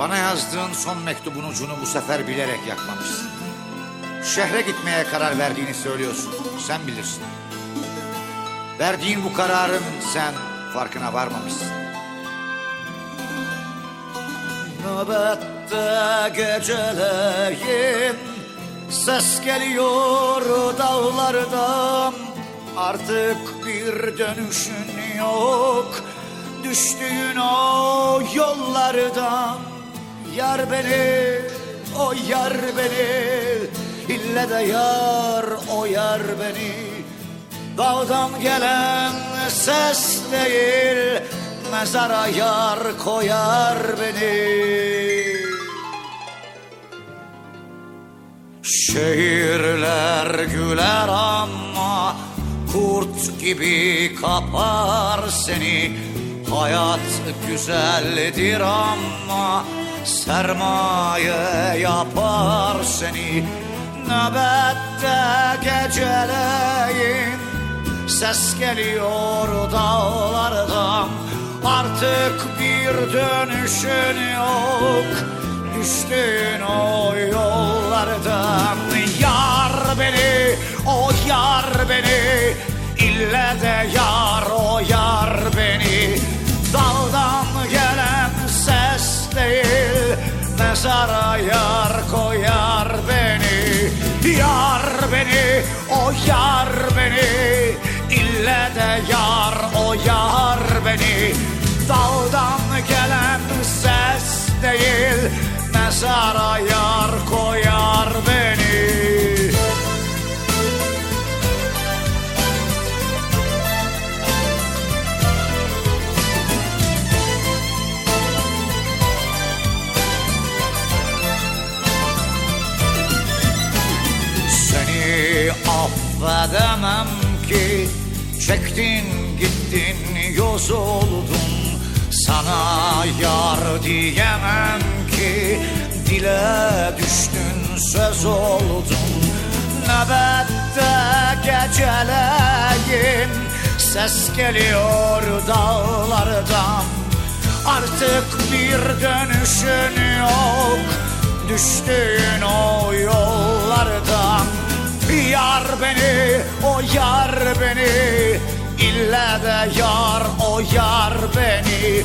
Bana yazdığın son mektubun ucunu bu sefer bilerek yakmamışsın. Şehre gitmeye karar verdiğini söylüyorsun. Sen bilirsin. Verdiğin bu kararın sen farkına varmamışsın. Nöbette geceleyin Ses geliyor dağlardan Artık bir dönüşün yok Düştüğün o yollardan Yar beni, o yar beni. İlle de yar, o yar beni. Dağdan gelen ses değil Mezara yar koyar beni. Şehirler güler ama Kurt gibi kapar seni. Hayat güzeldir ama Sermaye yapar seni Nöbette geceleyin. Ses geliyor dağlardan Artık bir dönüşün yok. Düştüğün o yollardan Yar beni, o yar beni Mezara yar beni Yar beni, o yar beni. İlle de yar, o yar beni. Dağdan gelen ses değil Mezara yar affedemem ki. Çektin gittin yoz oldun. Sana yar diyemem ki. Dile düştün söz oldun. Nöbette geceleyin Ses geliyor dağlardan. Artık bir dönüşün yok. Düştüğün o yollardan Yar beni, o yar beni. İlle de yar, o yar beni.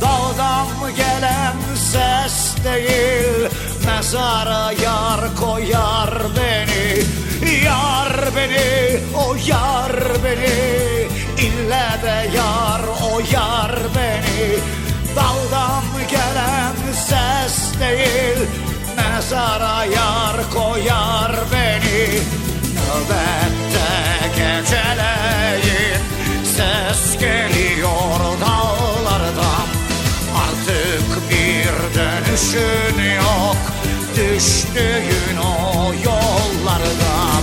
Dağdan gelen ses değil Mezara yar koyar beni. Yar beni, o yar beni. İlle de yar, o yar beni. Dağdan gelen ses değil Mezara yar koyar geceleyin. Ses geliyor dağlardan Artık bir dönüşün yok. Düştüğün o yollardan.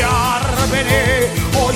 Yar beni, o